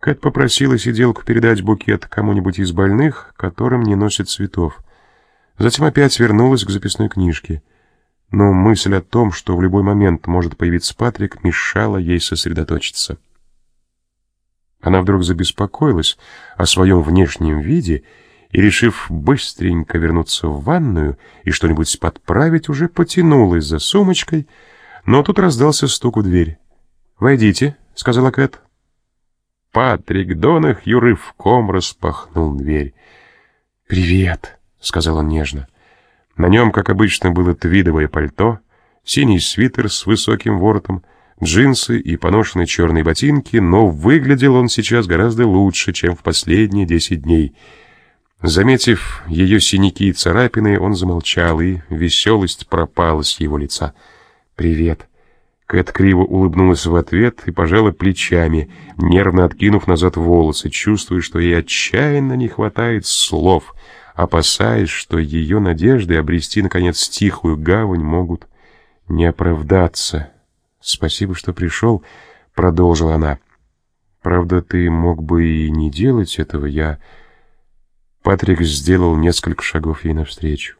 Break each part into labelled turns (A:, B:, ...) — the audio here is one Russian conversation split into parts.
A: Кэт попросила сиделку передать букет кому-нибудь из больных, которым не носят цветов. Затем опять вернулась к записной книжке. Но мысль о том, что в любой момент может появиться Патрик, мешала ей сосредоточиться. Она вдруг забеспокоилась о своем внешнем виде и, решив быстренько вернуться в ванную и что-нибудь подправить, уже потянулась за сумочкой, но тут раздался стук в дверь. «Войдите», — сказала Кэт. Патрик Донахью рывком распахнул дверь. «Привет», — сказал он нежно. На нем, как обычно, было твидовое пальто, синий свитер с высоким воротом, джинсы и поношенные черные ботинки, но выглядел он сейчас гораздо лучше, чем в последние десять дней. Заметив ее синяки и царапины, он замолчал, и веселость пропала с его лица. «Привет», Кэт криво улыбнулась в ответ и пожала плечами, нервно откинув назад волосы, чувствуя, что ей отчаянно не хватает слов, опасаясь, что ее надежды обрести, наконец, тихую гавань могут не оправдаться. «Спасибо, что пришел», — продолжила она. «Правда, ты мог бы и не делать этого, я...» Патрик сделал несколько шагов ей навстречу.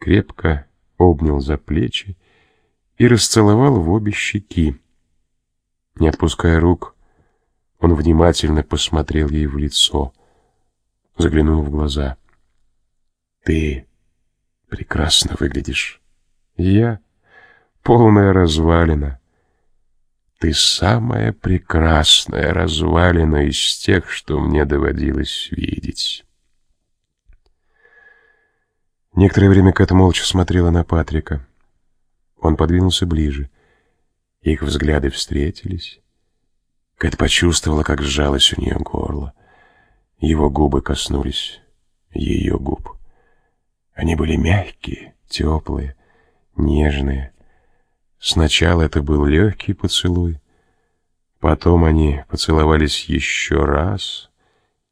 A: Крепко обнял за плечи, и расцеловал в обе щеки. Не отпуская рук, он внимательно посмотрел ей в лицо, заглянул в глаза. «Ты прекрасно выглядишь. Я полная развалина. Ты самая прекрасная развалина из тех, что мне доводилось видеть». Некоторое время Кэт молча смотрела на Патрика. Он подвинулся ближе. Их взгляды встретились. Кэт почувствовала, как сжалось у нее горло. Его губы коснулись ее губ. Они были мягкие, теплые, нежные. Сначала это был легкий поцелуй, потом они поцеловались еще раз,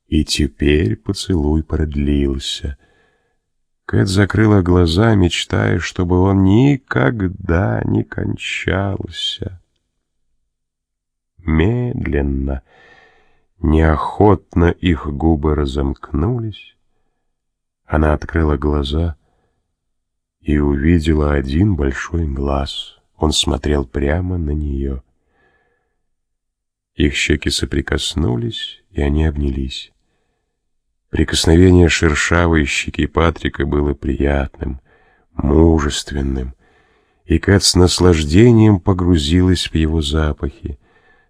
A: и теперь поцелуй продлился — Кэт закрыла глаза, мечтая, чтобы он никогда не кончался. Медленно, неохотно их губы разомкнулись. Она открыла глаза и увидела один большой глаз. Он смотрел прямо на нее. Их щеки соприкоснулись, и они обнялись. Прикосновение шершавой щеки Патрика было приятным, мужественным, и Кэт с наслаждением погрузилась в его запахи.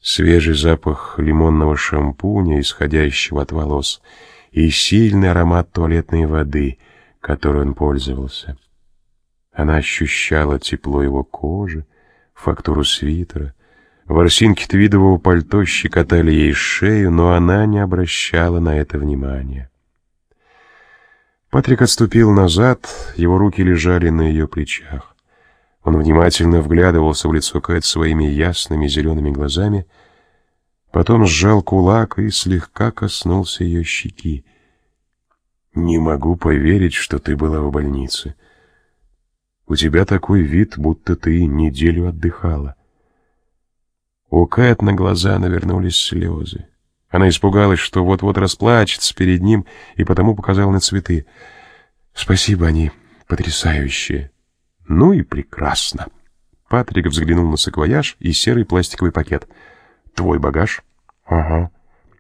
A: Свежий запах лимонного шампуня, исходящего от волос, и сильный аромат туалетной воды, которой он пользовался. Она ощущала тепло его кожи, фактуру свитера, Ворсинки твидового пальто щекотали ей шею, но она не обращала на это внимания. Патрик отступил назад, его руки лежали на ее плечах. Он внимательно вглядывался в лицо Кэт своими ясными зелеными глазами, потом сжал кулак и слегка коснулся ее щеки. «Не могу поверить, что ты была в больнице. У тебя такой вид, будто ты неделю отдыхала». У Кэт на глаза навернулись слезы. Она испугалась, что вот-вот расплачется перед ним, и потому показала на цветы. «Спасибо, они потрясающие». «Ну и прекрасно». Патрик взглянул на саквояж и серый пластиковый пакет. «Твой багаж?» «Ага.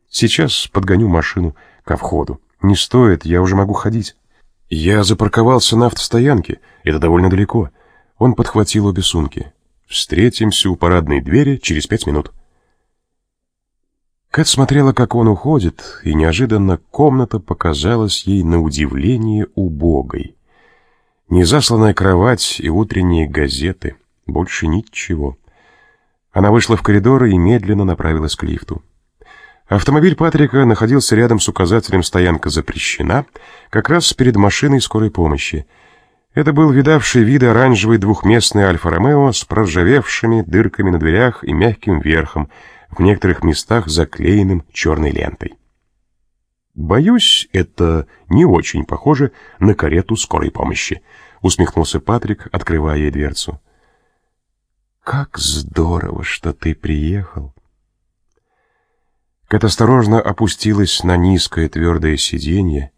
A: Сейчас подгоню машину ко входу. Не стоит, я уже могу ходить». «Я запарковался на автостоянке. Это довольно далеко». Он подхватил обе сумки. Встретимся у парадной двери через пять минут. Кэт смотрела, как он уходит, и неожиданно комната показалась ей на удивление убогой. Незасланная кровать и утренние газеты. Больше ничего. Она вышла в коридор и медленно направилась к лифту. Автомобиль Патрика находился рядом с указателем «Стоянка запрещена», как раз перед машиной скорой помощи — это был видавший виды оранжевый двухместный Альфа-Ромео с проржавевшими дырками на дверях и мягким верхом, в некоторых местах заклеенным черной лентой. «Боюсь, это не очень похоже на карету скорой помощи», — усмехнулся Патрик, открывая ей дверцу. «Как здорово, что ты приехал!» Кэт осторожно опустилась на низкое твердое сиденье,